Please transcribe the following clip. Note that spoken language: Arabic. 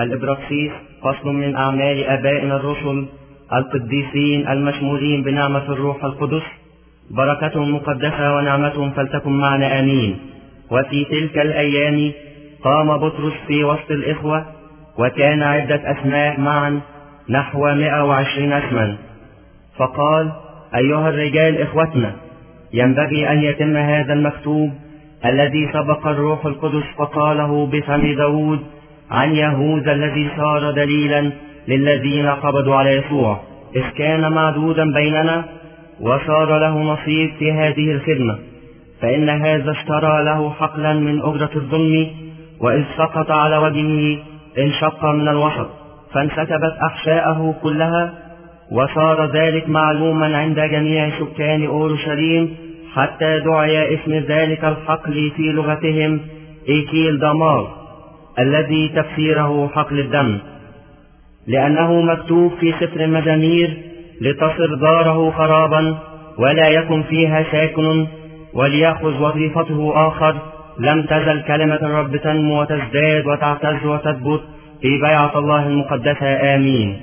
الإبراكسيس فصل من أعمال آبائنا الرسل القديسين المشمولين بنعمة الروح القدس بركتهم مقدسة ونعمتهم فلتكن معنا آمين. وفي تلك الأيام قام بطرس في وسط الإخوة وكان عدة أسماء معا نحو مئة وعشرين اسما. فقال أيها الرجال إخوتنا ينبغي أن يتم هذا المكتوب الذي سبق الروح القدس فقاله بفم داود عن يهوذا الذي صار دليلا للذين قبضوا على يسوع إذ كان معدودا بيننا وصار له نصيب في هذه الخدمة. فإن هذا اشترى له حقلا من أجرة الظلم وإذ سقط على وجهه انشق من الوسط فانسكبت أحشاءه كلها وصار ذلك معلوما عند جميع سكان أورشليم حتى دعي اسم ذلك الحقل في لغتهم إيكيل دمار الذي تفسيره حقل الدم لأنه مكتوب في سفر المزامير لتصر داره خرابا ولا يكن فيها ساكن وليأخذ وظيفته آخر. لم تزل كلمة الرب تنمو وتزداد وتعتز وتثبت في بيعة الله المقدسة. آمين.